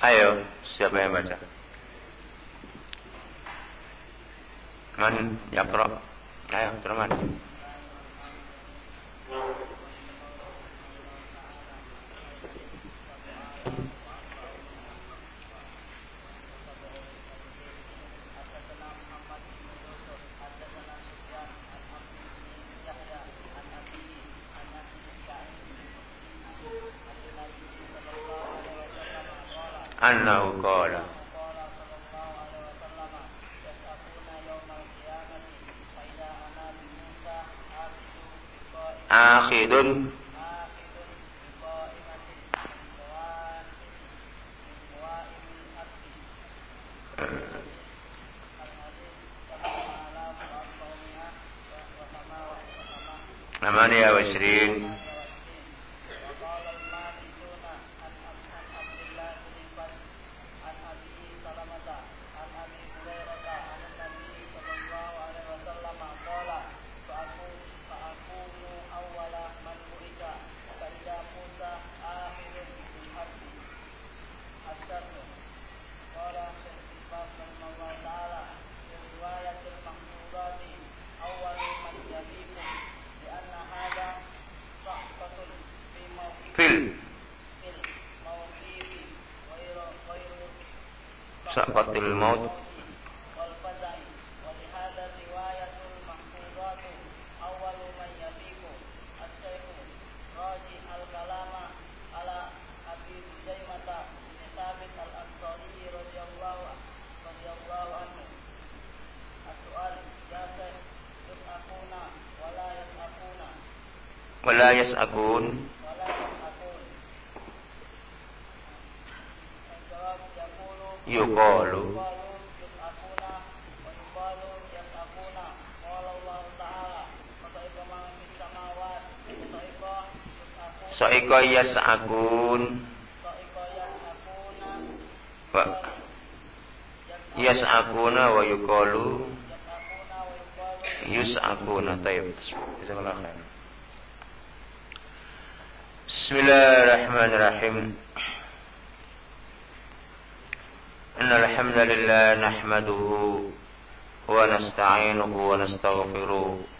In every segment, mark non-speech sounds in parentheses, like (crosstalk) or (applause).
Ayo, siapa yang baca? Man yaqra? Ayo, Abdurrahman. and wala yas'akun yuqalu Toiko yas'akun Wa Yas'akuna wa yukalu. Yus'akuna Tayyib Bismillahirrahmanirrahim. Innal hamdalillah nahmaduhu wa nasta'inuhu wa nastaghfiruh.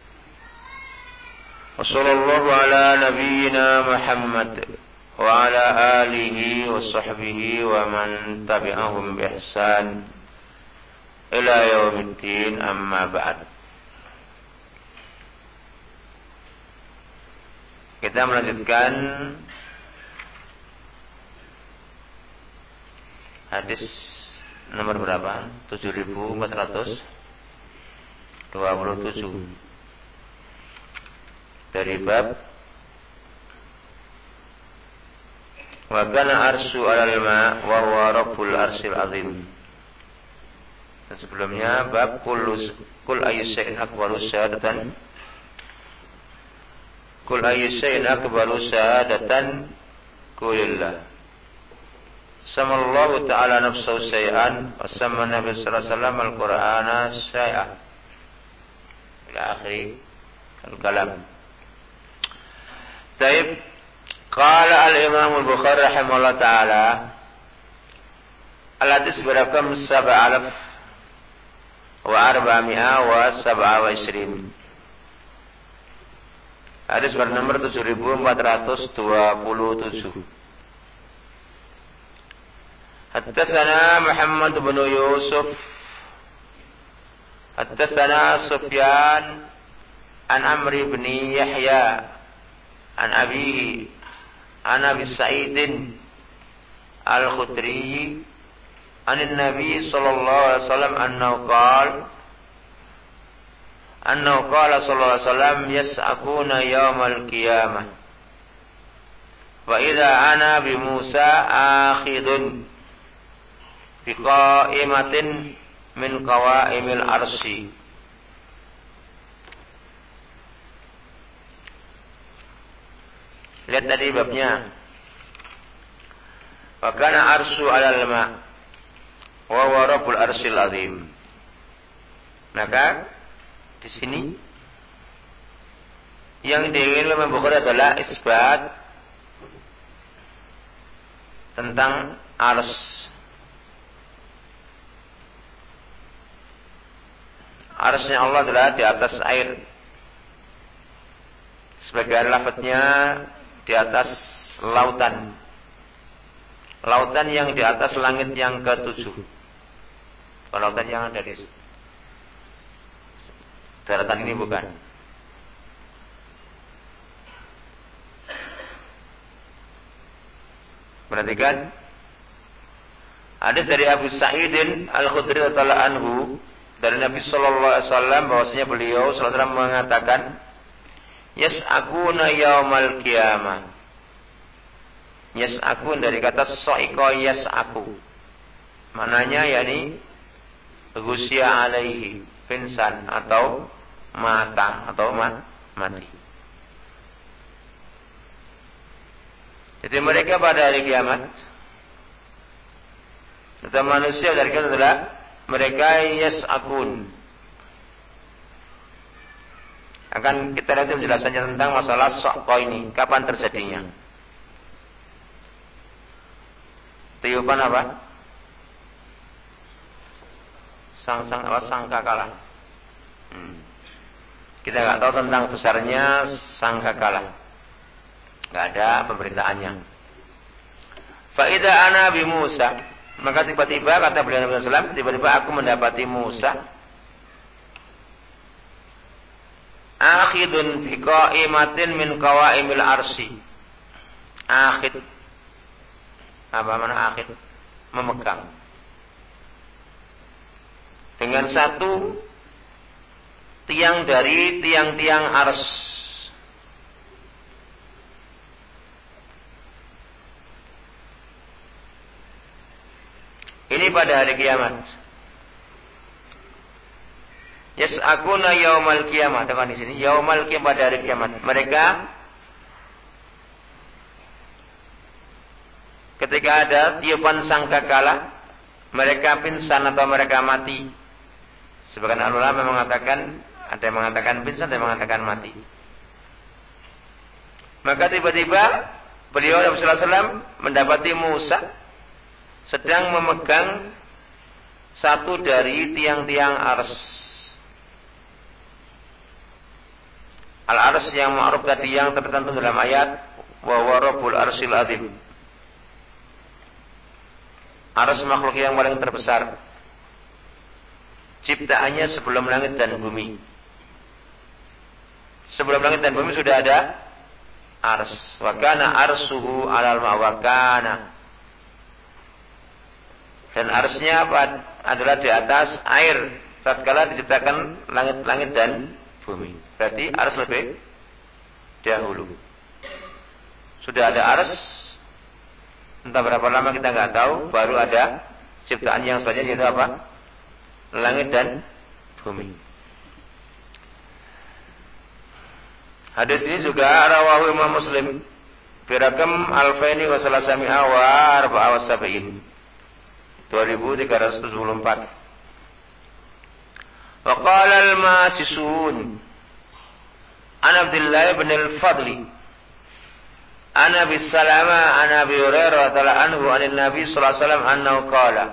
وصلى الله على نبينا محمد وعلى آله وصحبه ومن تبعهم بإحسان إلى يوم الدين أما بعد Kita melanjutkan Hadis nomor berapa? 7427 dari bab Wa kana arsyu 'alal ma wa huwa rabbul arsil azim. Dan sebelumnya bab kul kul ayyu syai'in akbaru syahadatan Kul ayyu syai'in akbaru syahadatan kulillah. Sama Allah Ta'ala nafsu syai'an wa sama Nabi sallallahu alaihi wasallam al-Qur'ana syai'an. Ila akhiri kalam. طيب قال الإمام البخاري رحمه الله تعالى الحديث برقم سبع ألف وأربعمائة وسبعة وعشرين Hadis bernomor 7427 حدثنا محمد بن يوسف حدثنا سفيان عن عمرو بن يحيى an abi an abi sa'idin al-khudri an nabi sallallahu alaihi wasallam annahu qala annahu qala sallallahu alaihi wasallam yas'akuna yawmal qiyamah. Wa idza ana bi Musa akhidun fi qa'imatin min qawa'imil arsi Lihat tadi babnya. Wa kana arsu 'alal ma' wa huwa rabbul arsil azim. Maka di sini yang diingin oleh Bukhari adalah isbat tentang ars. Arsnya Allah adalah di atas air. Sebagian lafadznya di atas lautan. Lautan yang di atas langit yang ketujuh. Lautan yang ada di daratan ini bukan. Perhatikan. Hadis dari Abu Sa'idin Al-Khudri radhiyallahu anhu dari Nabi sallallahu alaihi wasallam bahwasanya beliau sallallahu alaihi wasallam mengatakan yas'akuna yaumal qiyamah. Yas'akun dari kata sa'iqa yas'aku. Maknanya yakni ghusya alaihi, pingsan atau mata atau mati. Jadi mereka pada hari kiamat atau manusia dari kita adalah mereka akun. Akan kita lihat penjelasannya tentang masalah sokko ini, kapan terjadinya. Tiupan apa? Sang sang apa sangka kalah. Hmm. Kita nggak tahu tentang besarnya sangka kalah. Nggak ada pemberitaannya. Faidah ana bi Musa. Maka tiba-tiba kata beliau Nabi tiba-tiba aku mendapati Musa. Akhidun fi qa'imatin min qawaimil arsi. Akhid. Apa mana akhid? Memegang. Dengan satu tiang dari tiang-tiang ars Ini pada hari kiamat. Yas'akuna yaumal kiamat. Tekan di sini. Yaumal kiamat pada hari kiamat. Mereka ketika ada tiupan sangkakala, mereka pingsan atau mereka mati. Sebagian ulama mengatakan ada yang mengatakan pingsan, ada yang mengatakan mati. Maka tiba-tiba beliau Nabi Wasallam mendapati Musa sedang memegang satu dari tiang-tiang ars. Al-ars yang ma'ruf tadi yang tertentu dalam ayat wa rabbul arsil azim. Ars makhluk yang paling terbesar. Ciptaannya sebelum langit dan bumi. Sebelum langit dan bumi sudah ada ars. Wa kana arsuhu alal ma'wakana dan arsnya apa? adalah di atas air. Tatkala diciptakan langit-langit dan bumi. Berarti ars lebih dahulu. Sudah ada ars. Entah berapa lama kita nggak tahu. Baru ada ciptaan yang selanjutnya yaitu apa? Langit dan bumi. Hadis ini juga rawahu Imam Muslim. Firakam alfaini wa salasami'a wa arba'a wa sab'in. 2374 Wa qala al-masisun. An Abdullah bin al-Fadli. An Abi Salama An Abi Hurairah Tala anhu An Nabi sallallahu alaihi wasallam annahu qala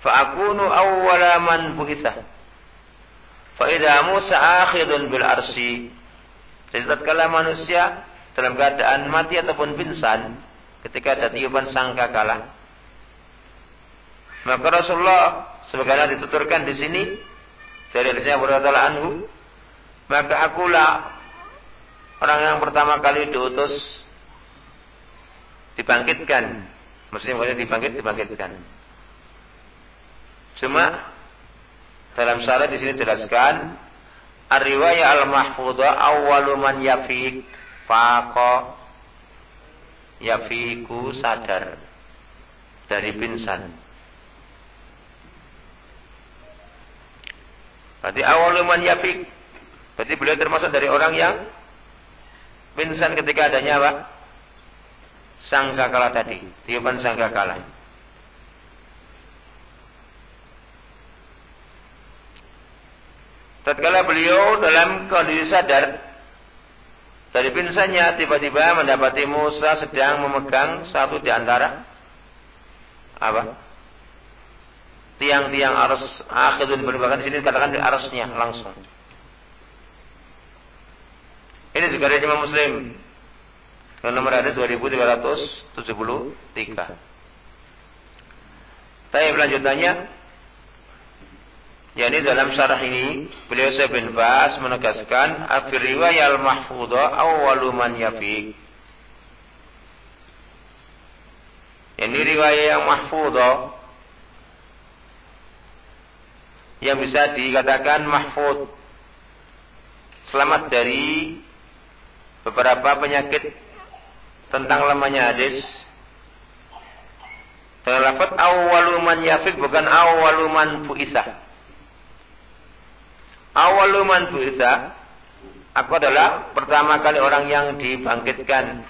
Fa'akunu awwala man buhithah Fa'idha Musa akhidun bil arsi. Jadi tatkala manusia dalam keadaan mati ataupun pingsan ketika ada tiupan sangka kalah. Maka Rasulullah sebagaimana dituturkan di sini dari hadisnya Abu anhu, maka akulah orang yang pertama kali diutus dibangkitkan. Maksudnya maksudnya dibangkit dibangkitkan. Cuma dalam syarat di sini jelaskan ar-riwayah al-mahfudhah awwalu man yafiq faqa yafiku sadar dari pingsan. Berarti awal man yafik. Berarti beliau termasuk dari orang yang pingsan ketika adanya apa? Sangkakala tadi, tiupan sangkakala. Tatkala beliau dalam kondisi sadar dari pingsannya tiba-tiba mendapati Musa sedang memegang satu di antara apa? Tiang-tiang arus akhirun berbahkan di sini katakan di arusnya langsung. Ini juga dari Imam Muslim. Dengan nomor hadis 2373. Tapi lanjutannya Yani dalam syarah ini beliau Syekh bin Bas menegaskan afir riwayat al-mahfudha awwalu man yafiq. Yani riwayat yang mahfudha yang bisa dikatakan mahfud. Selamat dari beberapa penyakit tentang lemahnya hadis. Dengan lafaz awwalu man yafiq bukan awwalu man fuisah awaluman bisa aku adalah pertama kali orang yang dibangkitkan.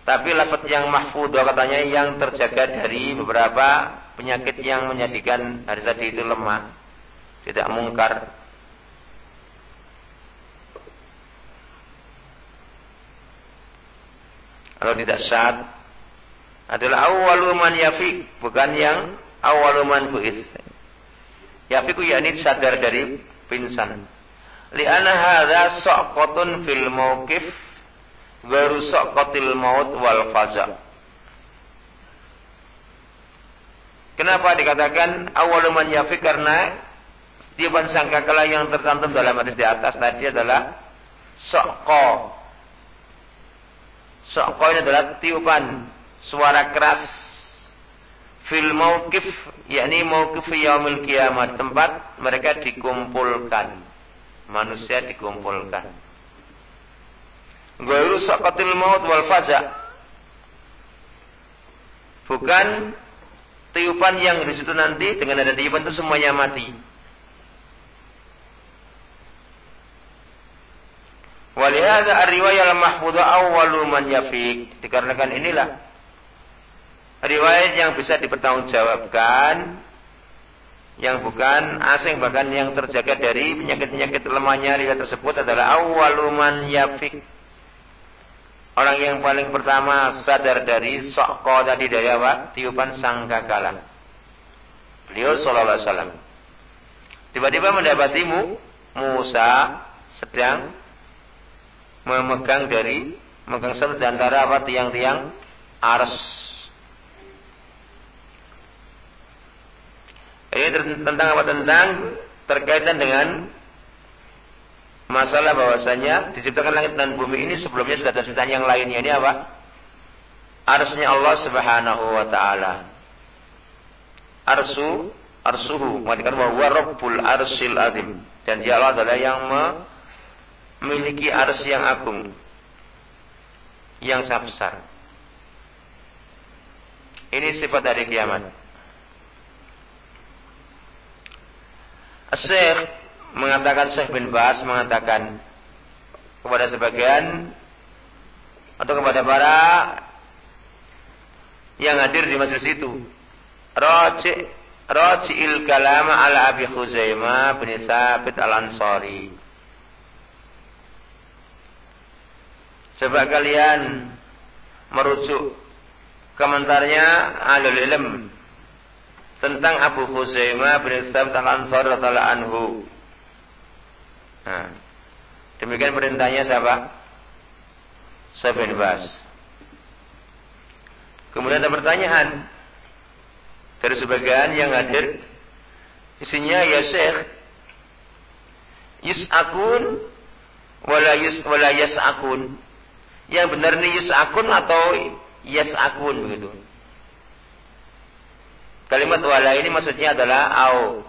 Tapi lafaz yang mahfudah katanya yang terjaga dari beberapa penyakit yang menjadikan hari tadi itu lemah tidak mungkar kalau tidak saat adalah awaluman yafik bukan yang awaluman buis yafiku yakni sadar dari pingsan. Li'anna hadza saqatun fil mauqif baru saqatil maut wal faza. Kenapa dikatakan awal man yafi karena tiupan sangkakala yang tercantum dalam hadis di atas tadi adalah saqqa. Saqqa ini adalah tiupan suara keras fil mauqif yakni mauqif yaumil kiamat tempat mereka dikumpulkan. Manusia dikumpulkan. Ghairu saqatil maut wal faza bukan tiupan yang di situ nanti dengan ada tiupan itu semuanya mati Walihada ar-riwayah al-mahfudha awwalu man yafiq. Dikarenakan inilah riwayat yang bisa dipertanggungjawabkan yang bukan asing bahkan yang terjaga dari penyakit-penyakit lemahnya riwayat tersebut adalah awaluman yafik orang yang paling pertama sadar dari sokko tadi dari apa tiupan sangkakala beliau sallallahu alaihi wasallam tiba-tiba mendapatimu Musa sedang memegang dari memegang satu antara apa tiang-tiang ars Ini tentang apa? Tentang terkaitan dengan masalah bahwasanya diciptakan langit dan bumi ini sebelumnya sudah ada ciptaan yang lainnya. Ini apa? Arsnya Allah Subhanahu wa taala. Arsu arsuhu mengatakan bahwa rabbul arsil azim dan dia Allah adalah yang memiliki ars yang agung yang sangat besar. Ini sifat dari kiamat. Syekh mengatakan Syekh bin Bas mengatakan kepada sebagian atau kepada para yang hadir di majelis itu raji raji'il kalama ala Abi Khuzaimah bin Sabit al-Ansari Coba kalian merujuk komentarnya alul ilm tentang Abu Khuzaimah bin Sabit al-Ansar radhiyallahu anhu. Demikian perintahnya siapa? Bin Bas. Kemudian ada pertanyaan dari sebagian yang hadir. Isinya ya Syekh Yus'akun wala yus wala yas'akun. Yang benar ini yus'akun atau yas'akun begitu. Kalimat wala ini maksudnya adalah au.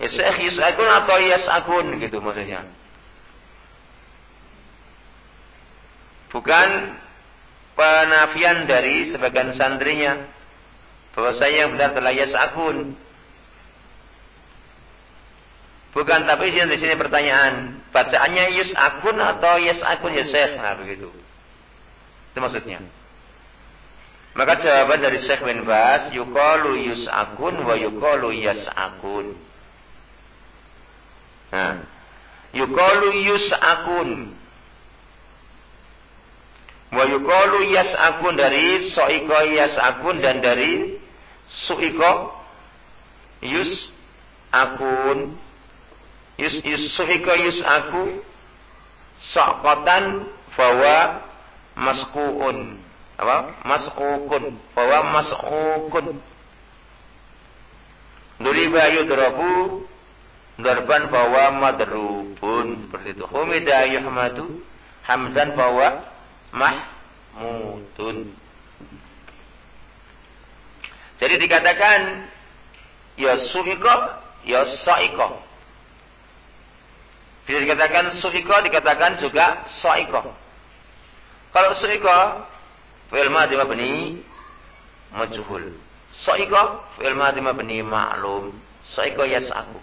Yasakh yusakun atau yasakun gitu maksudnya. Bukan penafian dari sebagian santrinya Bahwasanya yang benar adalah yas'akun. Bukan tapi di sini pertanyaan, bacaannya yus'akun atau yas'akun ya Syekh? Nah, begitu. Itu maksudnya. Maka jawaban dari Syekh bin Bas, yuqalu yus'akun wa yuqalu yas'akun. Nah, yuqalu yus'akun. Wa yuqalu yas'akun dari so'iko yas'akun dan dari su'iko yus'akun. Yus, yus su'iko yus'aku so'kotan bahwa maskuun apa? Maskukun bahwa maskukun duriba yudrabu darban bahwa madrubun seperti itu humida yuhmadu hamdan bahwa mahmudun jadi dikatakan ya suhiko ya saiko bisa dikatakan suhiko dikatakan juga saiko kalau suhiko Fi'il madhi mabni majhul. Sa'iqa fi'il madhi mabni ma'lum. Sa'iqa yas'aku.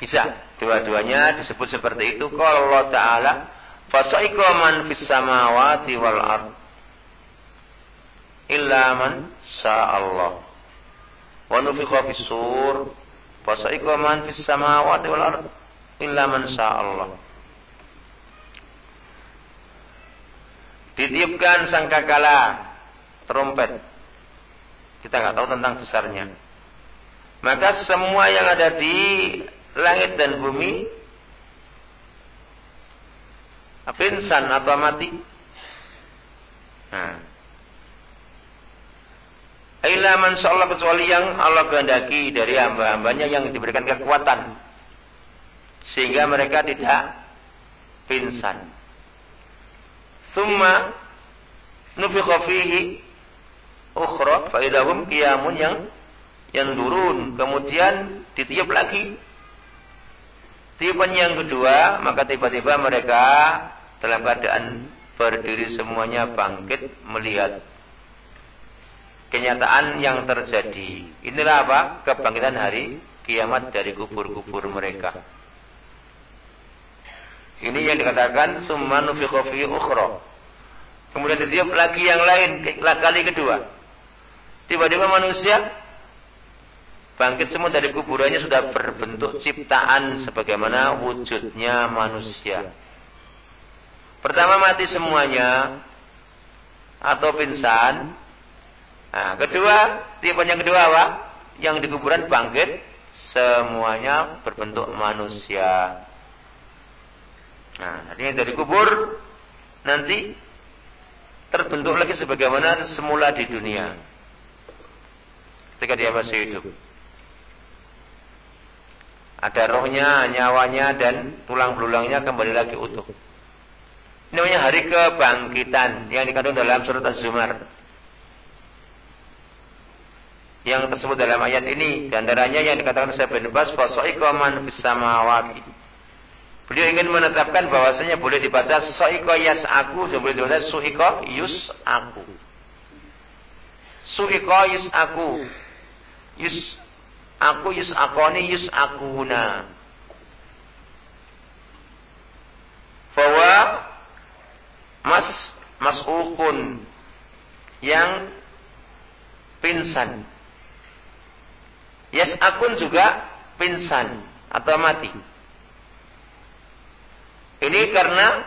Bisa dua-duanya disebut seperti itu kalau Allah taala fasa'iqa man fis samawati wal ard illa man Allah. Wa nufikha fis sur man fis samawati wal ard illa man Allah. Ditiupkan sangkakala trompet. Kita nggak tahu tentang besarnya. Maka semua yang ada di langit dan bumi pingsan atau mati. Nah. Ila man Allah kecuali yang Allah kehendaki dari hamba-hambanya yang diberikan kekuatan. Sehingga mereka tidak pingsan. Thumma nufikha fihi ukhra fa idahum qiyamun yang yang turun kemudian ditiup lagi tiupan yang kedua maka tiba-tiba mereka dalam keadaan berdiri semuanya bangkit melihat kenyataan yang terjadi inilah apa kebangkitan hari kiamat dari kubur-kubur mereka ini yang dikatakan summa nufikha fi ukhra. Kemudian ditiup lagi yang lain kali kedua. Tiba-tiba manusia bangkit semua dari kuburannya sudah berbentuk ciptaan sebagaimana wujudnya manusia. Pertama mati semuanya atau pingsan. Nah, kedua, tipe yang kedua apa? Yang di kuburan bangkit semuanya berbentuk manusia. Nah, artinya dari kubur nanti terbentuk lagi sebagaimana semula di dunia. Ketika dia masih hidup. Ada rohnya, nyawanya, dan tulang belulangnya kembali lagi utuh. Ini namanya hari kebangkitan yang dikandung dalam surat Az-Zumar. Yang tersebut dalam ayat ini, di antaranya yang dikatakan Syekh bin Bas, "Fasa'iqa man fis samawati." Beliau ingin menetapkan bahwasanya boleh dibaca soiko yas aku boleh dibaca suiko yus aku. Suiko yus aku. Yus aku yus akoni yus akuna. Bahwa mas masukun yang pingsan. Yas akun juga pingsan atau mati. Ini karena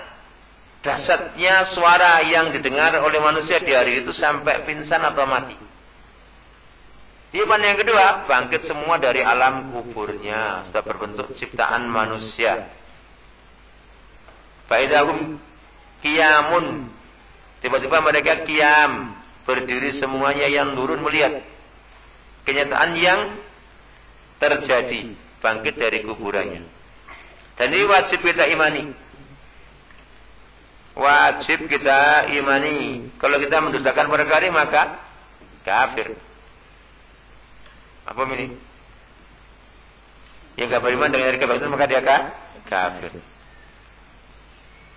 dasarnya suara yang didengar oleh manusia di hari itu sampai pingsan atau mati. Tiupan yang kedua, bangkit semua dari alam kuburnya. Sudah berbentuk ciptaan manusia. Faidahum kiamun. Tiba-tiba mereka kiam. Berdiri semuanya yang turun melihat. Kenyataan yang terjadi. Bangkit dari kuburannya. Dan ini wajib kita imani wajib kita imani. Kalau kita mendustakan ini maka kafir. Apa ini? Yang gak beriman dengan hari kebangkitan maka dia kafir.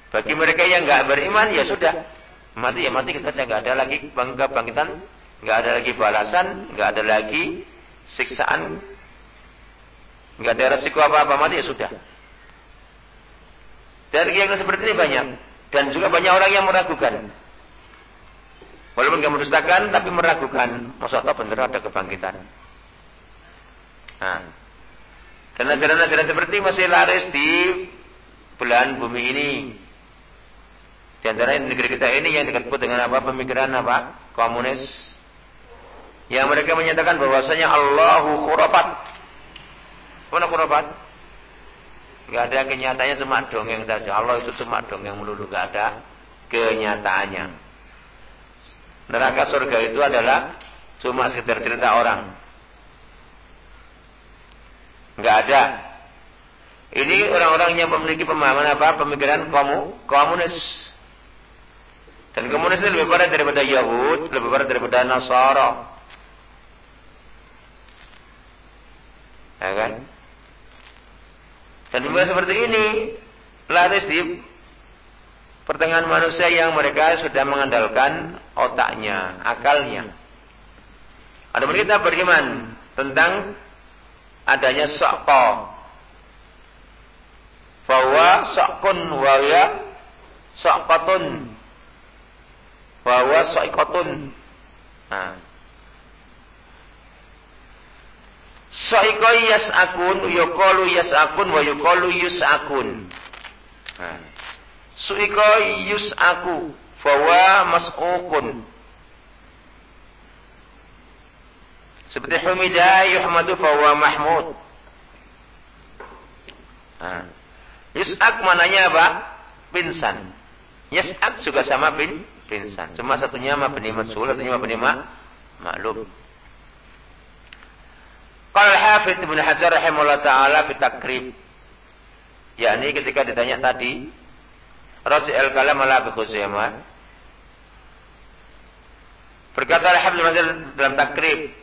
Bagi mereka yang gak beriman ya sudah mati ya mati kita nggak ada lagi bangga bangkitan Nggak ada lagi balasan, nggak ada lagi siksaan, nggak ada resiko apa-apa mati ya sudah. Dan yang seperti ini banyak. Dan juga banyak orang yang meragukan. Walaupun kamu mendustakan, tapi meragukan. Masa Allah benar ada kebangkitan. Dan ajaran-ajaran seperti masih laris di belahan bumi ini. Di antara negeri kita ini yang disebut dengan apa? Pemikiran apa? Komunis. Yang mereka menyatakan bahwasanya Allahu khurafat. Mana khurafat? Gak ada kenyataannya cuma dongeng saja. Allah itu cuma dongeng melulu. Gak ada kenyataannya. Neraka surga itu adalah cuma sekedar cerita orang. Gak ada. Ini orang-orang yang memiliki pemahaman apa? Pemikiran komu, komunis. Dan komunis ini lebih parah daripada Yahud, lebih parah daripada Nasara. Ya kan? Dan juga seperti ini, laris di pertengahan manusia yang mereka sudah mengandalkan otaknya, akalnya. Adapun kita beriman tentang adanya sokko. Bahwa sokun waya sokotun bahwa soikotun. Nah. Akun, yukolu yas akun, wa yukolu yus akun. Nah. Suiko yus aku, bahwa mas'ukun. Seperti Humidah yuhmadu bahwa mahmud. Nah. Yus'ak mananya apa? Pinsan. Yus'ak juga sama pin, pingsan. Cuma satunya mabni matsul, satunya mabni ma maklum. Qala al-Hafidz Hajar rahimahullah taala fi takrib. yakni ketika ditanya tadi Razi al-kalam ala Khuzaimah Berkata Al-Hafidz dalam takrib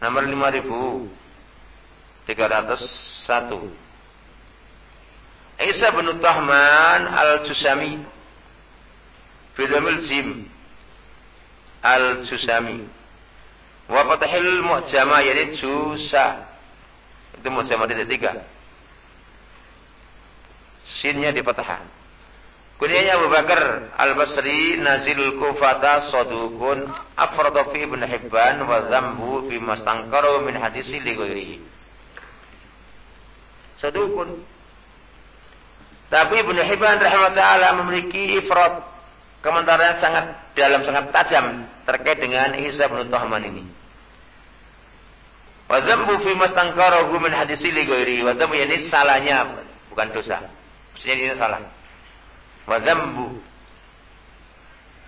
nomor 5301 Isa bin Tahman al-Jusami. Bidamil Jim. Al-Jusami. Wa fatahil mu'jama Yani Jusa. Itu mu'jama titik tiga. Sinnya di fatahan Kunyanya Abu Bakar Al-Basri Nazil Kufata Sodukun Afradafi ibn Hibban Wa stangkaru min hadisi li ghairihi Sodukun Tapi Ibn Hibban rahimahullah memiliki ifrat Komentarnya sangat dalam, sangat tajam terkait dengan Isa bin Tuhman ini. Wa dzambu fi min hadisi li ghairi. Wa dzambu ini salahnya bukan dosa. Maksudnya ini salah. Wa dzambu.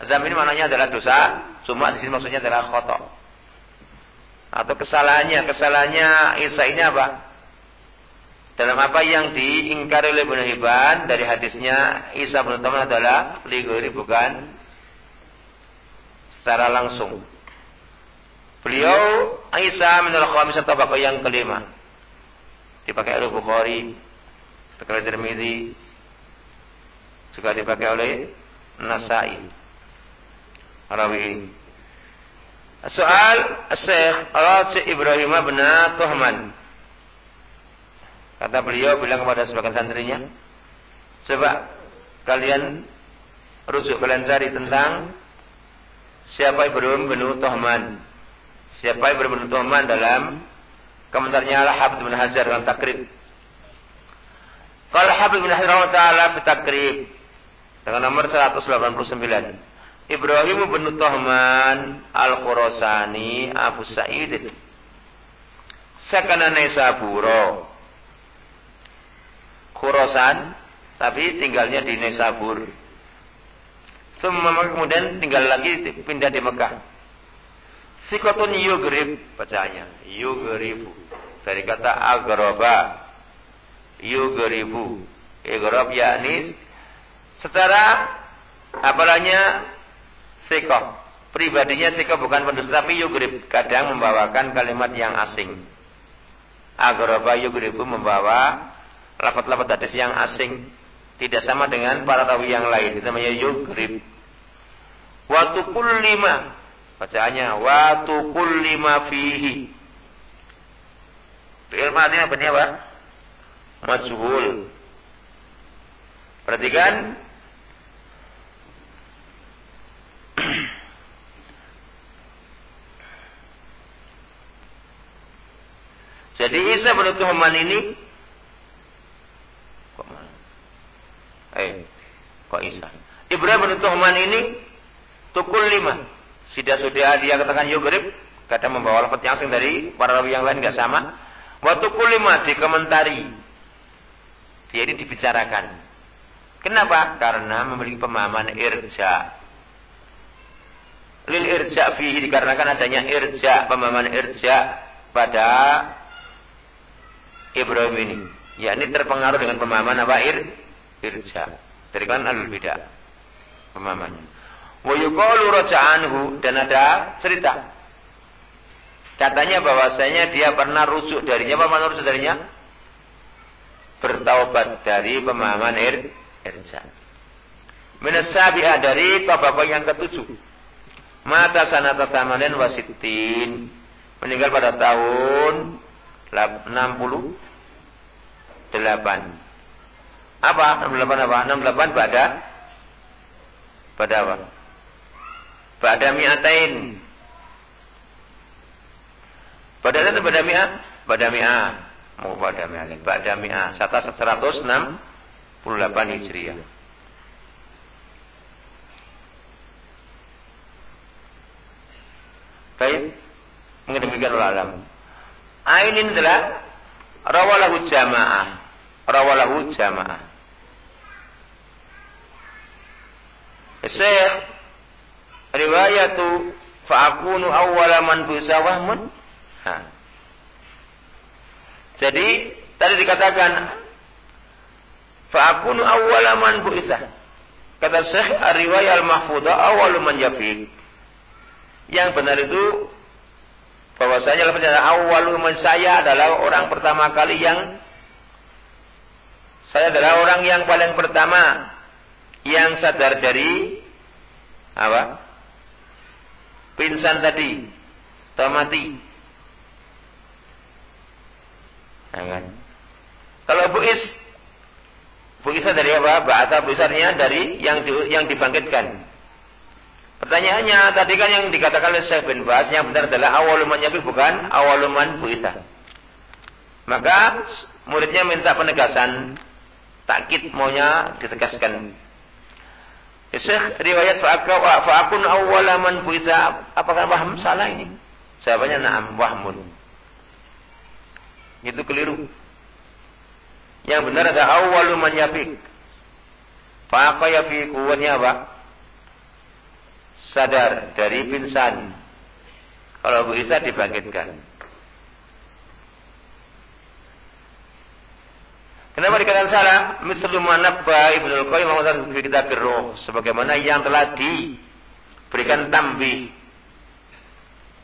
Dzam ini maknanya adalah dosa, cuma di sini maksudnya adalah khata. Atau kesalahannya, kesalahannya Isa ini apa? Dalam apa yang diingkari oleh Ibn Hibban dari hadisnya Isa bin Uthman adalah ligori bukan secara langsung. Beliau Isa min al-khamisah tabaqah yang kelima. Dipakai oleh Bukhari, oleh Tirmidzi, juga dipakai oleh Nasai. Rawi. Soal Syekh Raji Ibrahim bin Tuhman Kata beliau bilang kepada sebagian santrinya, coba kalian rujuk kalian cari tentang siapa Ibrahim bin Tuhman. Siapa Ibrahim bin Tuhman dalam komentarnya Al-Habib bin Hajar dalam takrib. Kalau Habib bin Hajar Ta'ala takrib dengan nomor 189. Ibrahim bin Tuhman Al-Qurasani Abu Sa'id Sakana Nesaburo Khurasan, tapi tinggalnya di Nesabur. Kemudian tinggal lagi pindah di Mekah. Sikotun yugrib bacaannya. Yugribu. Dari kata agroba. Yugribu. Igrob yakni secara apalanya sikoh. Pribadinya sikoh bukan pendusta tapi yugrib. Kadang membawakan kalimat yang asing. Agroba yugribu membawa lafaz-lafaz hadis yang asing tidak sama dengan para rawi yang lain itu namanya yugrib Wa tukullima. Bacaannya wa tukullima fihi. Fi'il madhi apa? Majhul. Perhatikan Jadi Isa bin Tuhman ini kok mana? Eh, kok Isa? Ibrahim bin Tuhman ini tukul lima. Sudah sudah dia katakan yugrib, kata membawa lafaz yang asing dari para rawi yang lain nggak sama. Waktu kulima dikomentari. Dia ini dibicarakan. Kenapa? Karena memiliki pemahaman irja. Lil irja fihi dikarenakan adanya irja, pemahaman irja pada Ibrahim ini. Ya ini terpengaruh dengan pemahaman apa? Ir, irja. Dari kan alul bidah. Pemahamannya. Wa yuqalu raja'anhu dan ada cerita. Katanya bahwasanya dia pernah rujuk darinya apa mana rujuk darinya? Bertaubat dari pemahaman ir, irja. Minasabi'ah dari bapak yang ketujuh. Mata sanata tamanin wasitin. Meninggal pada tahun 68. Apa? 68 apa? 68 pada pada apa? Pada mi'atain. Pada itu pada mi'ah? Pada mi'ah. Mau pada mi'ah. Pada mi'ah. Sata 168 Hijriah. Baik. Demikian alam. Ain ini adalah rawalahu jamaah. Rawalahu jamaah. Syekh riwayatu fa'akunu awwala man bisa wahmun. Ha. Jadi tadi dikatakan fa'akunu awwala man bu'isa. Kata Syekh riwayat al-mahfudah awwalu man yafiq. Yang benar itu bahwasanya lafaz awalul saya adalah orang pertama kali yang saya adalah orang yang paling pertama yang sadar dari apa? Pingsan tadi, atau mati. Kan? Kalau buis, buisnya dari apa? Bahasa besarnya dari yang di, yang dibangkitkan. Pertanyaannya tadi kan yang dikatakan oleh Syekh bin Bas yang benar adalah awaluman nyabi bukan awaluman buita. Maka muridnya minta penegasan takkit maunya ditegaskan. Syekh riwayat fa'akun awalaman buita apakah waham salah ini? Jawabannya na'am wahmun. Itu keliru. Yang benar adalah awaluman yafik. Fa'aka yafiku apa? Sadar dari pingsan. Kalau bisa dibangkitkan. Kenapa dikatakan salah? Mislu manabba Ibnu Qayyim mengatakan di kitab Ruh sebagaimana yang telah diberikan tambi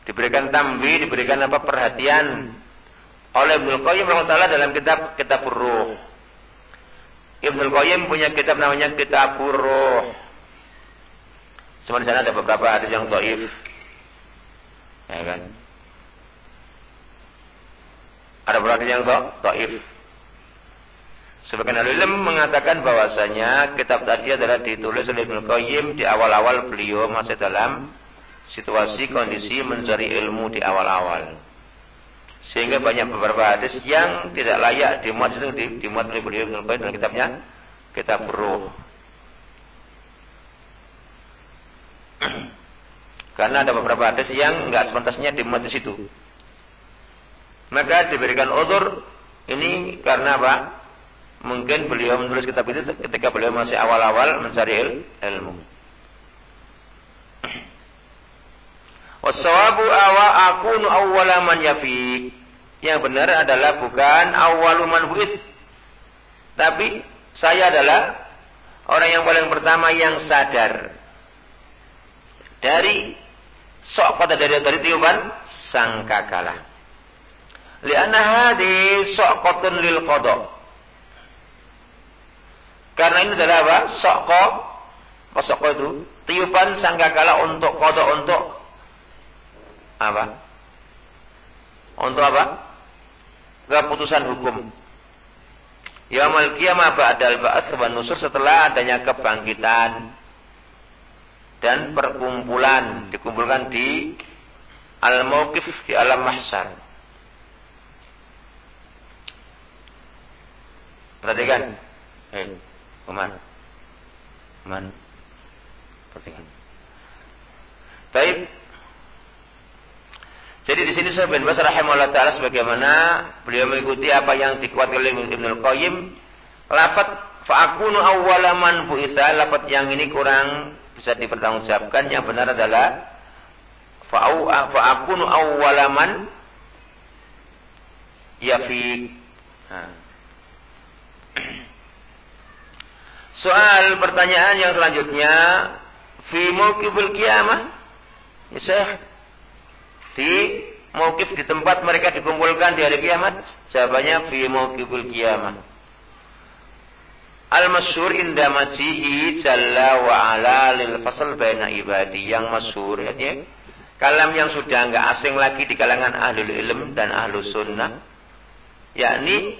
diberikan tambi, diberikan apa perhatian oleh Ibnu Qayyim rahimahullah dalam kitab Kitab Ruh. Ibnu Qayyim punya kitab namanya Kitab Ruh. Cuma di sana ada beberapa hadis yang dhaif. Ya kan? Ada beberapa hadis yang dhaif. Sebagian ahli mengatakan bahwasanya kitab tadi adalah ditulis oleh Ibnu Qayyim di awal-awal beliau masih dalam situasi kondisi mencari ilmu di awal-awal. Sehingga banyak beberapa hadis yang tidak layak dimuat itu dimuat oleh beliau Ibnu Qayyim dalam kitabnya Kitab Ruh. (clears throat) Karena ada beberapa hadis yang enggak sepantasnya dimuat di situ. Maka diberikan udur ini karena apa? Mungkin beliau menulis kitab itu ketika beliau masih awal-awal mencari il ilmu. (clears throat) Wasawabu awa akunu awwala man yafiq. Yang benar adalah bukan awwalu man Tapi saya adalah orang yang paling pertama yang sadar dari sok kata dari dari tiupan sangkakala. Lianna hadi sokotun lil kodok. Karena ini adalah apa? Sokko Pasok itu tiupan sangkakala untuk kodok untuk apa? Untuk apa? Keputusan hukum. Yaumul qiyamah ba'dal ba'ats wa nusur setelah adanya kebangkitan dan perkumpulan dikumpulkan di al-mauqif di alam mahsyar. Perhatikan. Eh, Umar. Man. Perhatikan. Baik. Jadi di sini saya bin Bas rahimahullah taala sebagaimana beliau mengikuti apa yang dikuatkan oleh Ibnu Qayyim, lafaz fa'akunu awwala man bu'itsa, lafaz yang ini kurang bisa dipertanggungjawabkan. Yang benar adalah fa'akunu awwala man yafiq. Nah. Soal pertanyaan yang selanjutnya, fi mauqifil kiamah. Ya, Syekh, di mauqif di tempat mereka dikumpulkan di hari kiamat? Jawabannya fi mauqifil kiamah. Al-masyhur inda majihi jalla wa ala lil fasl baina ibadi. Yang masyhur ya, kalam yang sudah enggak asing lagi di kalangan ahli ilm dan ahlu sunnah. Yakni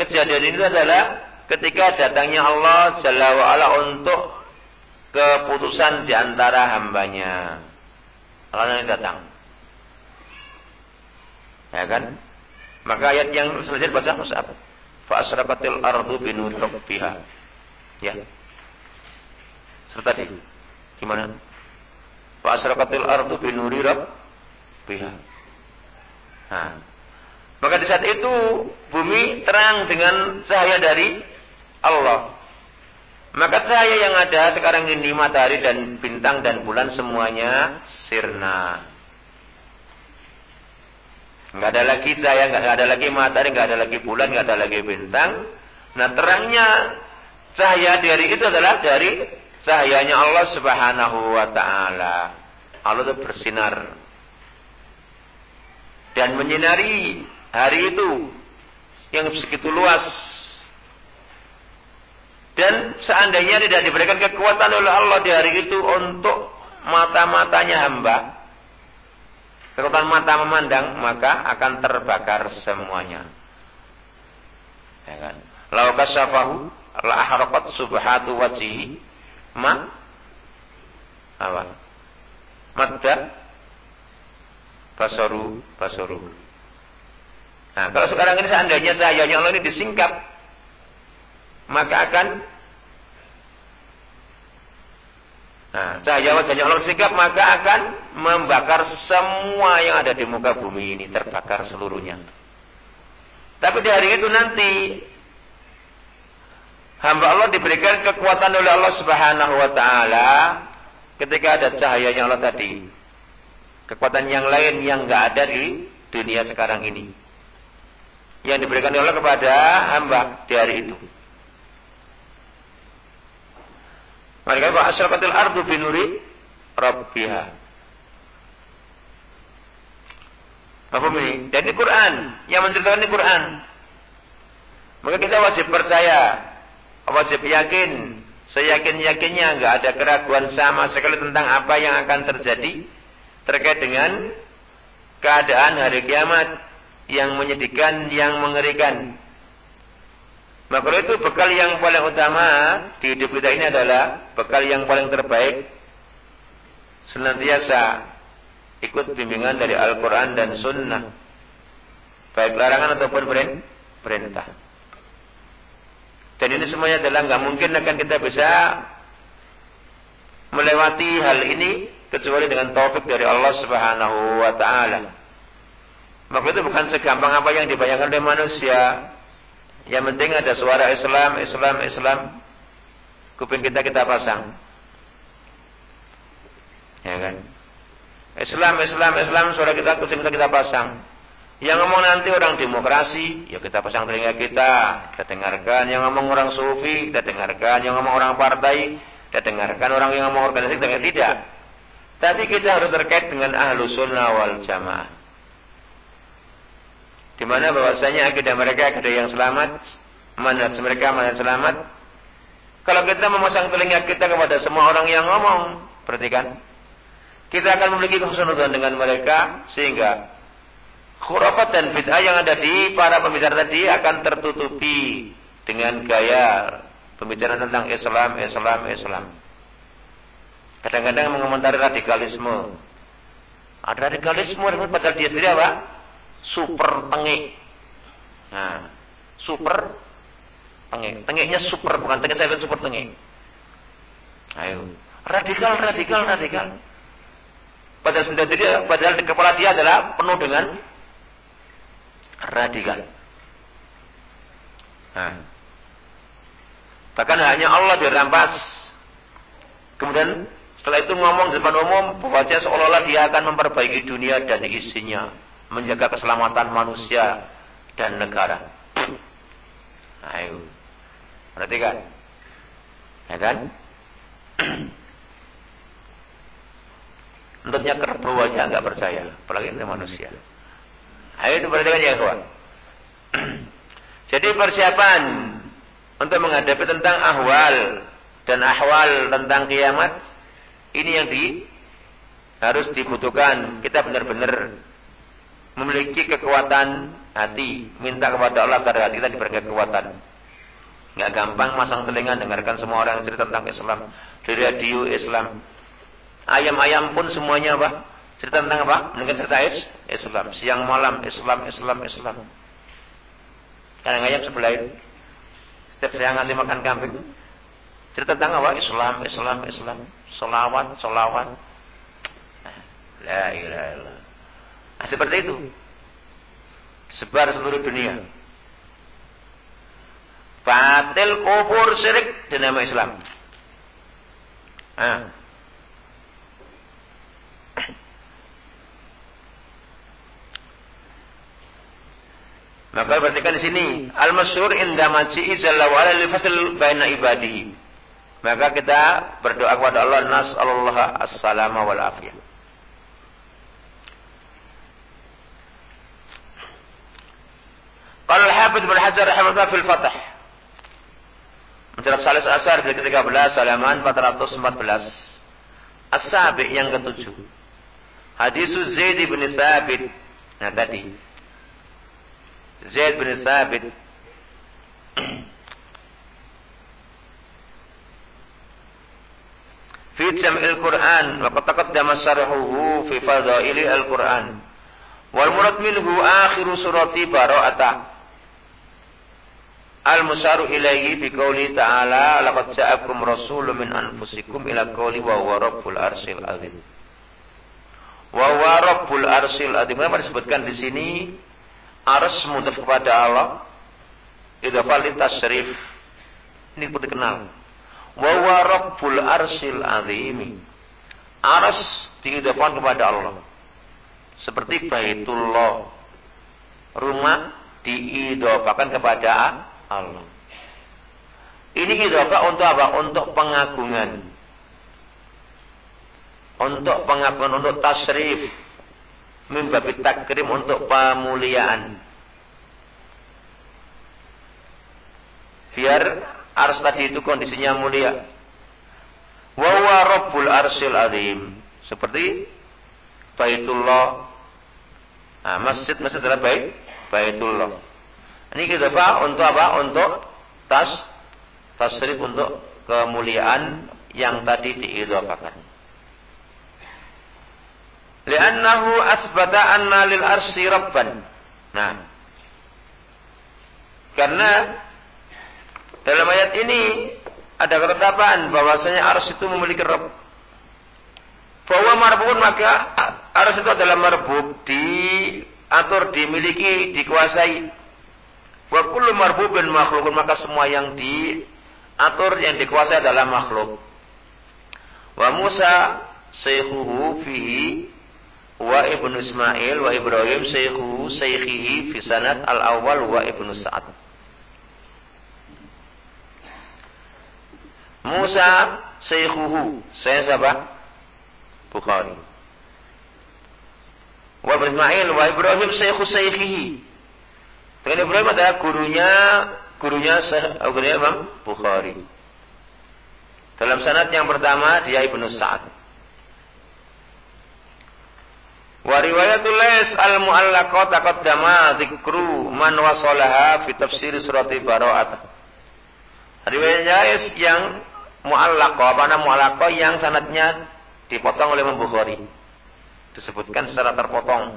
kejadian ini adalah ketika datangnya Allah Jalla wa'ala untuk keputusan di antara hambanya. Allah yang datang. Ya kan? Maka ayat yang selanjutnya baca Mus'ab. Fa'asraqatil ardu binuri rabbiha. Ya. Serta di gimana? Fa'asraqatil ardu binuri rabbiha. Nah. Maka di saat itu bumi terang dengan cahaya dari Allah. Maka cahaya yang ada sekarang ini matahari dan bintang dan bulan semuanya sirna. Enggak ada lagi cahaya, enggak ada lagi matahari, enggak ada lagi bulan, enggak ada lagi bintang. Nah, terangnya cahaya dari itu adalah dari cahayanya Allah Subhanahu wa taala. Allah itu bersinar dan menyinari hari itu yang segitu luas dan seandainya tidak diberikan kekuatan oleh Allah di hari itu untuk mata-matanya hamba, kekuatan mata memandang, maka akan terbakar semuanya. Ya kan? Lau kasafahu la ahraqat subhatu wajhi ma apa? Madda basaru basaru. Nah, kalau sekarang ini seandainya sayanya Allah ini disingkap, maka akan Nah, cahaya wajahnya Allah sikap maka akan membakar semua yang ada di muka bumi ini terbakar seluruhnya. Tapi di hari itu nanti hamba Allah diberikan kekuatan oleh Allah Subhanahu wa taala ketika ada cahayanya Allah tadi. Kekuatan yang lain yang enggak ada di dunia sekarang ini. Yang diberikan oleh Allah kepada hamba di hari itu. Mereka wa asyraqatil ardu binuri rabbiha. Apa ini? Dan ini Quran. Yang menceritakan ini Quran. Maka kita wajib percaya. Wajib yakin. Seyakin-yakinnya nggak ada keraguan sama sekali tentang apa yang akan terjadi. Terkait dengan keadaan hari kiamat. Yang menyedihkan, yang mengerikan. Maka itu bekal yang paling utama di hidup kita ini adalah bekal yang paling terbaik senantiasa ikut bimbingan dari Al-Quran dan Sunnah. Baik larangan ataupun perintah. Dan ini semuanya adalah nggak mungkin akan kita bisa melewati hal ini kecuali dengan taufik dari Allah Subhanahu wa taala. Maka itu bukan segampang apa yang dibayangkan oleh manusia. Yang penting ada suara Islam, Islam, Islam. Kuping kita kita pasang. Ya kan? Islam, Islam, Islam, suara kita, kuping kita kita pasang. Yang ngomong nanti orang demokrasi, ya kita pasang telinga kita, kita dengarkan. Yang ngomong orang sufi, kita dengarkan. Yang ngomong orang partai, kita dengarkan. Orang yang ngomong organisasi, kita tidak. Tapi kita harus terkait dengan ahlu sunnah wal jamaah. Di mana bahwasanya akidah mereka akidah yang selamat, manhaj mereka manhaj selamat, Kalau kita memasang telinga kita kepada semua orang yang ngomong, perhatikan. Kita akan memiliki kesunudan dengan mereka sehingga khurafat dan bid'ah yang ada di para pembicara tadi akan tertutupi dengan gaya pembicaraan tentang Islam, Islam, Islam. Kadang-kadang mengomentari radikalisme. Ada radikalisme padahal dia sendiri apa? Super tengik. Nah, super tengik. Tengiknya super, bukan tengik saya super tengik. Ayo. Radikal, radikal, radikal. Padahal sendiri dia, padahal di kepala dia adalah penuh dengan radikal. Nah. Bahkan hanya Allah dirampas. Kemudian setelah itu ngomong di depan umum bahwasanya seolah-olah dia akan memperbaiki dunia dan isinya, menjaga keselamatan manusia dan negara. Ayo. Perhatikan. Ya kan? (clears throat) Untuknya kerbau aja nggak percaya, apalagi itu manusia. Ayo itu perhatikan ya kawan. (clears throat) Jadi persiapan untuk menghadapi tentang ahwal dan ahwal tentang kiamat ini yang di harus dibutuhkan. Kita benar-benar memiliki kekuatan hati, minta kepada Allah agar hati kita diberikan kekuatan. Nggak gampang masang telinga dengarkan semua orang yang cerita tentang Islam di radio Islam, Ayam-ayam pun semuanya apa? Cerita tentang apa? Mungkin cerita is, Islam. Siang malam Islam, Islam, Islam. Kadang ayam sebelah itu. Setiap saya ngasih makan kambing. Cerita tentang apa? Islam, Islam, Islam. Solawat, solawat. La ilaha. Nah, seperti itu. Sebar seluruh dunia. Batil, kufur, syirik, dan nama Islam. Nah, Maka perhatikan di sini, al-masyhur inda maji'i jalla wa ala fasl baina ibadihi. Maka kita berdoa kepada Allah nas'alullah as-salama wal afiyah. Qala al-Hafidz bin Hajar rahimahullah fil Fath. Menjelaskan Salis Asar di ke-13 halaman 414. As-Sabi yang ketujuh. Hadis Zaid bin Thabit. Nah tadi Zaid bin Thabit (clears throat) fi jam'il Qur'an wa qad taqaddama syarhuhu fi fadaili al-Qur'an wal murad minhu akhiru surati bara'ata al-musyaru ilaihi bi qouli ta'ala laqad ja'akum rasulun min anfusikum ila qouli wa huwa rabbul arsyil azim wa huwa rabbul arsyil azim apa disebutkan di sini Aras mudaf kepada Allah. Idafah tasrif. Ini perlu dikenal. Wa wa rabbul arsil azimi. Aras diidafahkan kepada Allah. Seperti Baitullah. Rumah diidafahkan kepada Allah. Ini idafah untuk apa? Untuk pengagungan. Untuk pengagungan, untuk tasrif mimbabi takrim untuk pemuliaan. Biar ars tadi itu kondisinya mulia. Wa huwa rabbul arsil azim. Seperti Baitullah. Nah, masjid masjid adalah bait Baitullah. Ini kita apa? Untuk apa? Untuk tas tasrif untuk kemuliaan yang tadi diidhafakan. Li'annahu asbata anna lil arsy rabban. Nah. Karena dalam ayat ini ada ketetapan bahwasanya ars itu memiliki Rabb. Bahwa marbun maka ars itu adalah marbub diatur, dimiliki, dikuasai. Wa kullu marbubin makhlukun maka semua yang diatur yang dikuasai adalah makhluk. Wa Musa sayhuhu fihi wa ibnu Ismail wa Ibrahim syekhu syekhihi fi sanad al-awwal wa ibnu Sa'ad. Musa syekhuhu, saya siapa? Bukhari. Wa Ismail wa Ibrahim syekhu syekhihi. Dengan Ibrahim adalah gurunya gurunya gurunya Imam Bukhari. Dalam sanad yang pertama dia Ibnu Sa'ad. Wa riwayatul Lais al-mu'allaqat taqaddama dzikru man wasalaha fi tafsir surat Bara'at. Riwayat Lais yang mu'allaqah, apa nama mu'allaqah yang sanadnya dipotong oleh Imam Bukhari. Disebutkan secara terpotong.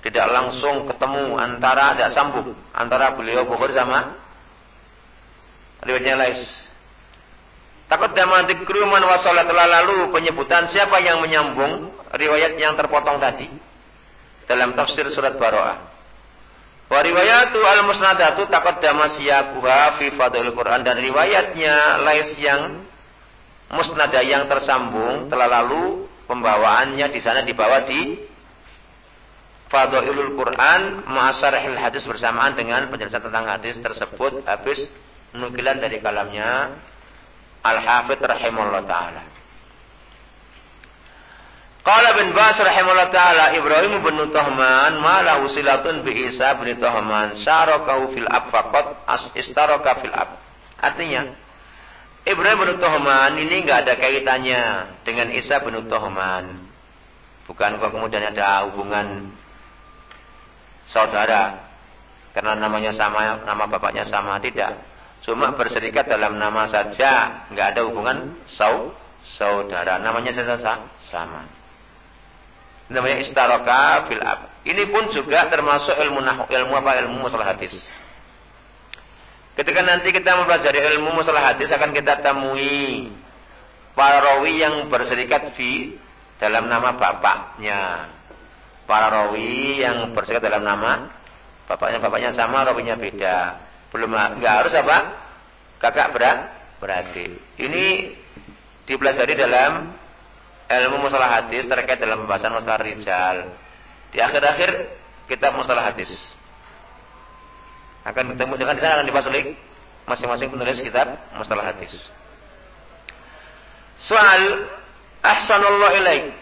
Tidak langsung ketemu antara tidak sambung antara beliau Bukhari sama riwayatnya Lais. Takut dalam dzikru man wasalat telah lalu penyebutan siapa yang menyambung riwayat yang terpotong tadi dalam tafsir surat Baroah. Wa riwayatu al-musnadatu taqaddama siyaquha fi fadhil Quran dan riwayatnya lais yang musnada yang tersambung telah lalu pembawaannya di sana dibawa di Fadhailul Quran ma'asarihil hadis bersamaan dengan penjelasan tentang hadis tersebut habis nukilan dari kalamnya Al-Hafidh rahimahullah taala. Qala bin Bas rahimahullah taala Ibrahim bin Tuhman ma lahu silatun bi Isa bin Tuhman syarakahu fil ab faqat fil ab. Artinya Ibrahim bin Tuhman ini enggak ada kaitannya dengan Isa bin Tuhman. Bukan kok kemudian ada hubungan saudara karena namanya sama, nama bapaknya sama, tidak. Cuma berserikat dalam nama saja, nggak ada hubungan sau saudara. Namanya saja sama. Namanya istaroka fil ab. Ini pun juga termasuk ilmu nahu, ilmu apa ilmu masalah hadis. Ketika nanti kita mempelajari ilmu masalah hadis akan kita temui para rawi yang berserikat fi dalam nama bapaknya. Para rawi yang berserikat dalam nama bapaknya bapaknya sama, rawinya beda. Belum enggak harus apa? Kakak berat beradik. Ini dipelajari dalam ilmu masalah hadis terkait dalam pembahasan masalah rijal. Di akhir-akhir kitab masalah hadis. Akan ketemu dengan di sana akan dibahas oleh masing-masing penulis kitab masalah hadis. Soal ahsanallahu ilaik.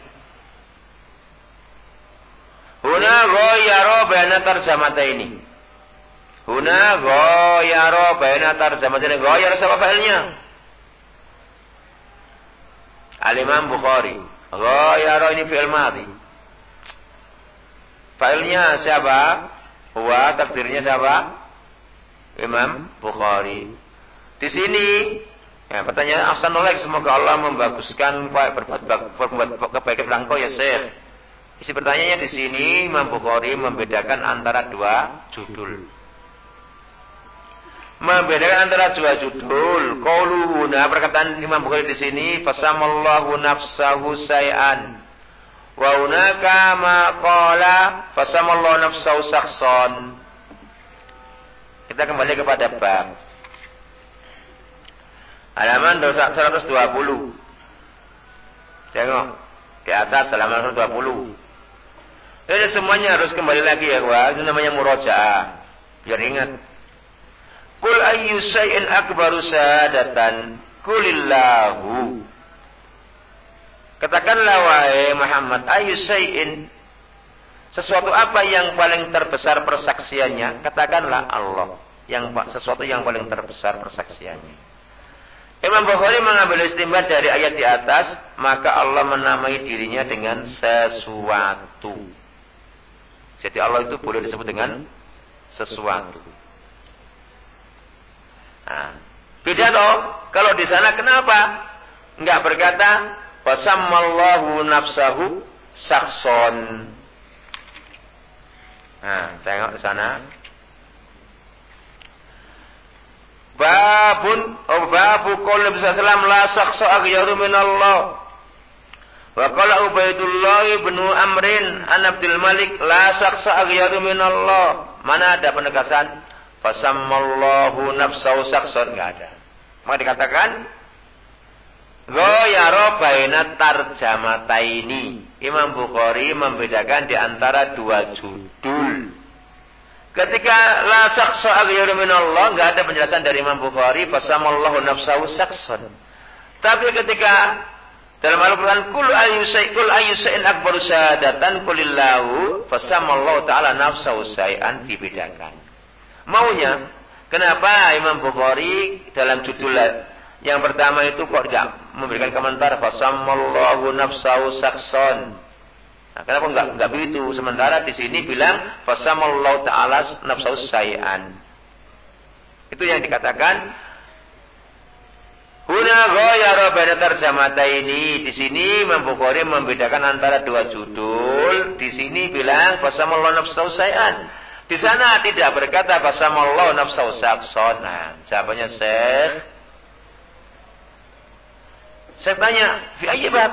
Huna ghayyara baina tarjamataini. Huna ghayara baina tarjamah jadi ghayar siapa fa'ilnya? Al-Imam Bukhari. Ghayara ini fi'il madhi. Fa'ilnya siapa? Huwa takdirnya siapa? Imam Bukhari. Di sini ya pertanyaan Ahsanullah semoga Allah membaguskan berbuat kebaikan belangko ya Syekh. Isi pertanyaannya di sini Imam Bukhari membedakan antara dua judul membedakan antara dua judul. Qauluhuna perkataan Imam Bukhari di sini fasamallahu nafsahu say'an. Wa hunaka ma qala fasamallahu nafsahu sakson. Kita kembali kepada bab. Halaman 120. Tengok di atas halaman 120. Ini semuanya harus kembali lagi ya, Wah. Itu namanya murojaah. Biar ingat. Kul ayyu syai'in akbaru sadatan kulillahu. Katakanlah wahai Muhammad, ayyu syai'in sesuatu apa yang paling terbesar persaksiannya? Katakanlah Allah. Yang sesuatu yang paling terbesar persaksiannya. Imam Bukhari mengambil istimbat dari ayat di atas, maka Allah menamai dirinya dengan sesuatu. Jadi Allah itu boleh disebut dengan sesuatu. Nah, beda toh. Kalau di sana kenapa? Enggak berkata wasammallahu nafsahu sakson. Nah, tengok sana. Babun oh babu qaul Nabi sallallahu la saksa aghyaru min Allah. Wa qala Ubaidullah bin Amrin an Abdul Malik la saksa aghyaru min Allah. Mana ada penegasan Fasammallahu nafsahu sakson. Enggak ada. Maka dikatakan. Goyaro baina tarjamataini. Imam Bukhari membedakan di antara dua judul. Ketika la saksa aghyaru minallah. Enggak ada penjelasan dari Imam Bukhari. Fasammallahu nafsahu sakson. Tapi ketika dalam Al-Quran kul ayyusai kul ayyusain akbaru syahadatan kulillahu fasamallahu taala nafsahu syai'an dibedakan. Maunya, kenapa Imam Bukhari dalam judul Yang pertama itu kok tidak memberikan komentar fasammallahu nafsahu sakson. Nah, kenapa enggak enggak begitu? Sementara di sini bilang fasammallahu taala nafsahu sayan. Itu yang dikatakan baina tarjamata ini di sini Bukhari membedakan antara dua judul. Di sini bilang fasamallahu nafsahu sayan. Di sana tidak berkata fasamallahu nafsahu sakson. Nah, jawabannya Syekh. Saya tanya, fi ayyi bab?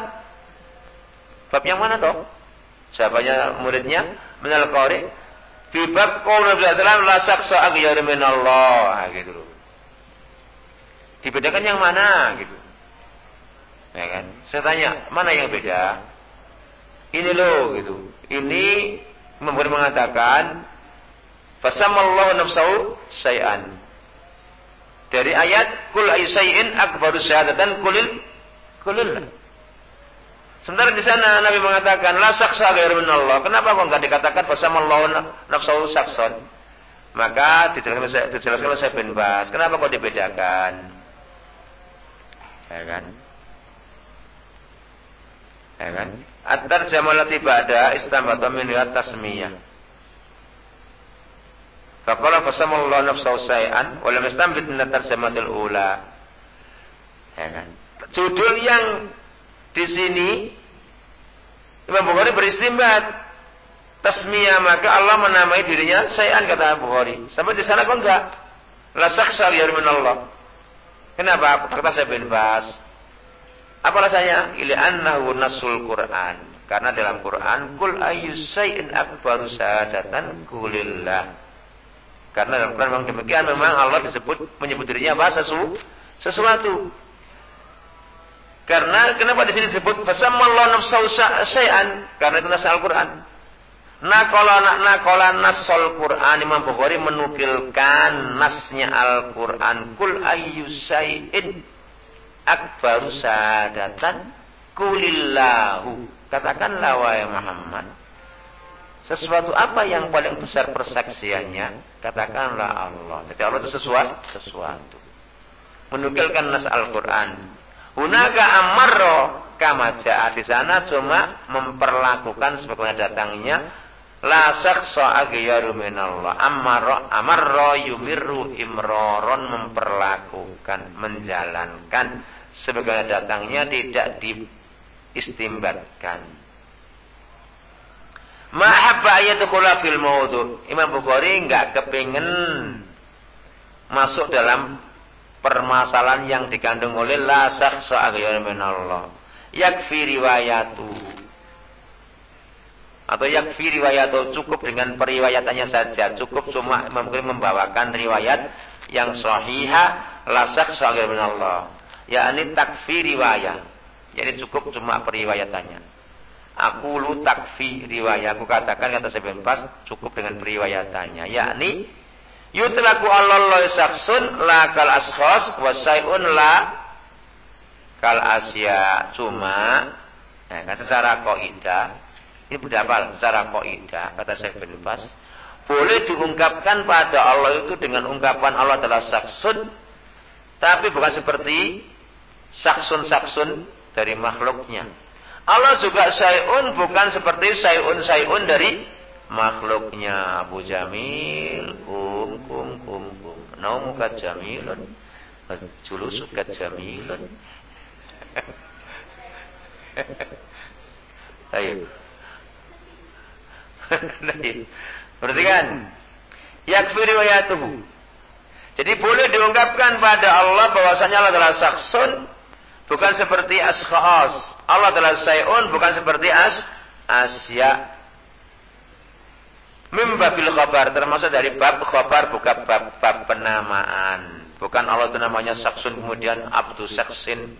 Bab yang mana toh? Jawabannya muridnya minal qari. Fi bab qaul Nabi sallallahu la saksa aghyar minallah gitu. Dibedakan yang mana gitu. Ya kan? Saya tanya, mana yang beda? Ini loh gitu. Ini memberi mengatakan fasamallahu nafsahu syai'an. Dari ayat kul syai'in akbaru syahadatan kulil kulil. Sementara di sana Nabi mengatakan la saksa ghairu Allah. Kenapa kok enggak dikatakan fasamallahu nafsahu sakson? Maka dijelaskan, dijelaskan saya bin Bas. Kenapa kok dibedakan? Ya kan? Ya kan? At-tarjamah lati ba'da istambata min tasmiyah. Faqala fasamallahu nafsahu say'an wa lam yastambit min at-tarjamatil ula. Ya kan? Judul yang di sini Imam Bukhari beristimbat tasmiyah maka Allah menamai dirinya sayan kata Bukhari. Sampai di sana kok enggak? La sakhsha min Allah. Kenapa? Kata saya bin Bas. Apa rasanya? Ili annahu nasul Quran. Karena dalam Quran, kul ayyusay'in akbaru sadatan kulillah. Karena dalam Quran memang demikian, memang Allah disebut menyebut dirinya apa? Sesu, sesuatu. Karena kenapa di sini disebut fasammallahu nafsahu syai'an? Karena itu nasa Al-Qur'an. Nakola nakola nasol Quran Imam Bukhari menukilkan nasnya Al Quran. Kul ayyusai'in akbaru sadatan kulillahu. Katakanlah wahai Muhammad. Sesuatu apa yang paling besar persaksiannya? Katakanlah Allah. Jadi Allah itu sesuatu. sesuatu. Menukilkan nas Al-Quran. Hunaka amarro kama di sana cuma memperlakukan sebagaimana datangnya La saksa aghyaru minallah. Amarra amarra yumirru imroron memperlakukan, menjalankan sebagai datangnya tidak diistimbatkan. Mahabba ayatukhula fil maudu. Imam Bukhari enggak kepingin masuk dalam permasalahan yang dikandung oleh la saksa aghyaru minallah. Yakfi riwayatu atau yakfi riwayat atau cukup dengan periwayatannya saja cukup cuma membawakan riwayat yang sahiha lasak sahih bin Allah yakni takfi riwayat jadi cukup cuma periwayatannya aku lu takfi riwayat aku katakan kata saya pas cukup dengan periwayatannya yakni yutlaku Allah saksun la kal ashos wa sayun la kal asya cuma nah, kan secara kaidah ini apa secara kaidah kata Syekh bin Bas. Boleh diungkapkan pada Allah itu dengan ungkapan Allah adalah saksun. Tapi bukan seperti saksun-saksun dari makhluknya. Allah juga sayun bukan seperti sayun-sayun dari makhluknya. Abu Jamil, kum, kum, kum, kum. Naumuka jamilun. Julusuka jamilun. (laughs) Ayo. (laughs) Berarti kan? Yakfi riwayatuhu. Jadi boleh diungkapkan pada Allah bahwasanya Allah adalah saksun bukan seperti askhas. Allah adalah sayun bukan seperti as asya. Mimbabil khabar termasuk dari bab khabar bukan bab, bab penamaan. Bukan Allah itu namanya saksun kemudian abdu saksin,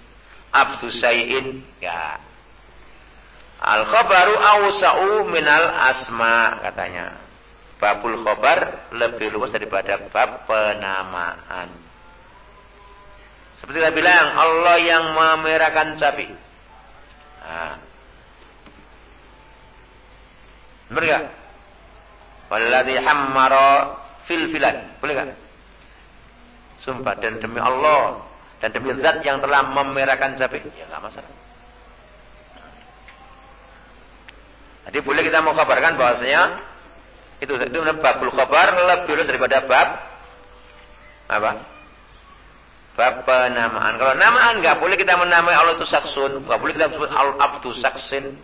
abdu sayin. Ya. Al khabaru awsa'u minal asma katanya. Babul khabar lebih luas daripada bab penamaan. Seperti kita bilang Allah yang memerahkan sapi. Nah. Benar enggak? Walladhi hammara fil filan. Boleh enggak? Sumpah dan demi Allah dan demi zat yang telah memerahkan cabai, ya enggak masalah. Jadi boleh kita mau kabarkan bahwasanya itu itu babul khabar lebih luas daripada bab apa? Bab penamaan. Kalau namaan enggak boleh kita menamai Allah itu saksun, enggak boleh kita sebut al abdu saksin.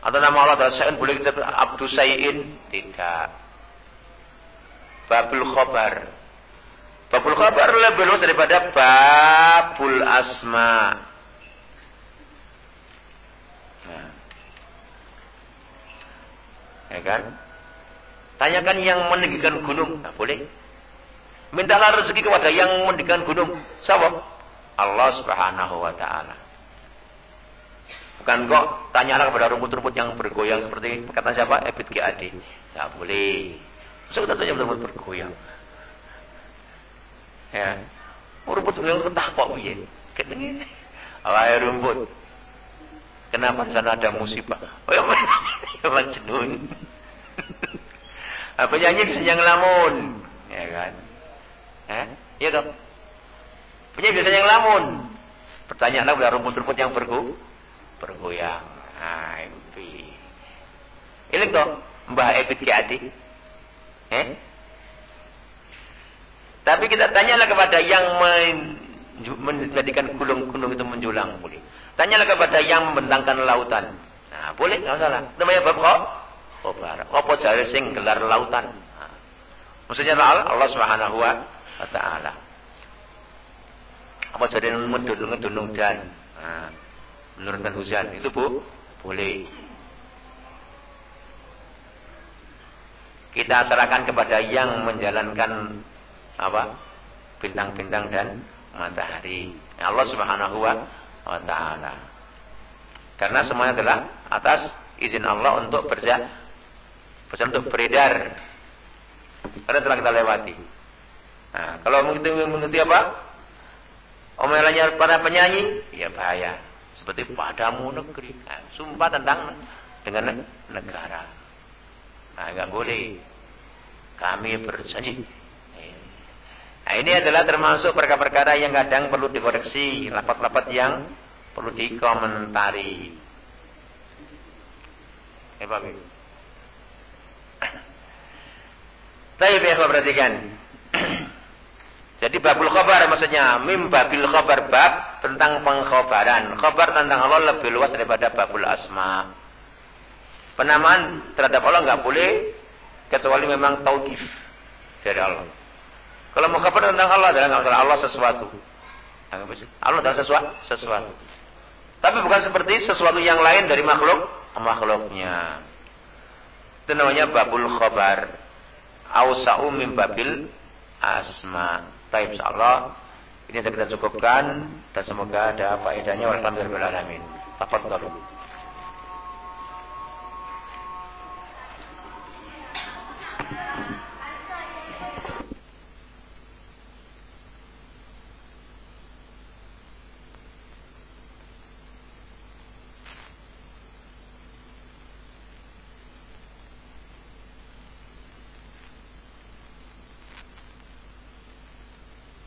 Atau nama Allah adalah Sa'in boleh kita sebut abdu sayin, tidak. Babul khabar. Babul khabar lebih luas daripada babul asma. Ya kan? Tanyakan yang meninggikan gunung. Nah, boleh. Mintalah rezeki kepada yang meninggikan gunung. Siapa? Allah subhanahu wa ta'ala. Bukan kok tanyalah kepada rumput-rumput yang bergoyang seperti kata siapa? Ebit GAD. Tidak boleh. Masa kita tanya rumput bergoyang. Ya. Rumput yang entah kok piye. Ketengin. Awal rumput. Kenapa di sana ada musibah? Oh ya, (laughs) ya majnun. (laughs) Penyanyi bisa yang lamun, ya kan? Eh? Iya dong. Penyanyi bisa yang lamun. Pertanyaanlah udah rumput-rumput yang bergu, bergoyang. Nah, ini. Toh Mbah Ebit Kiadi. Eh? Tapi kita tanyalah kepada yang menjadikan gunung-gunung itu menjulang boleh. Tanyalah kepada yang membentangkan lautan. Nah, boleh, enggak salah. Namanya bab? Khobar. Apa jare sing gelar lautan? Nah. Maksudnya Allah Subhanahu wa taala. Apa jadi mendunung ngedunung dan nah, menurunkan hujan itu Bu boleh. Kita serahkan kepada yang menjalankan apa? bintang-bintang dan matahari. Allah Subhanahu wa wa taala. Karena semuanya adalah atas izin Allah untuk berja untuk beredar. Karena telah kita lewati. Nah, kalau mengikuti, mengikuti apa? Omelannya para penyanyi, ya bahaya. Seperti padamu negeri. Nah, sumpah tentang dengan negara. Nah, enggak boleh. Kami berjanji Nah, ini adalah termasuk perkara-perkara yang kadang perlu dikoreksi, lapat-lapat yang perlu dikomentari. Eh, Pak Tapi ya perhatikan. Jadi babul khabar maksudnya mim babil khabar bab tentang pengkhabaran. Khabar tentang Allah lebih luas daripada babul asma. Penamaan terhadap Allah nggak boleh kecuali memang tauqif dari Allah. Kalau mau kabar tentang Allah adalah nggak Allah sesuatu. Allah adalah sesuatu, sesuatu. Tapi bukan seperti sesuatu yang lain dari makhluk makhluknya. Itu namanya babul khabar. Ausa'u min babil asma. Taib insyaallah. Ini yang kita cukupkan dan semoga ada faedahnya. Warahmatullahi wabarakatuh.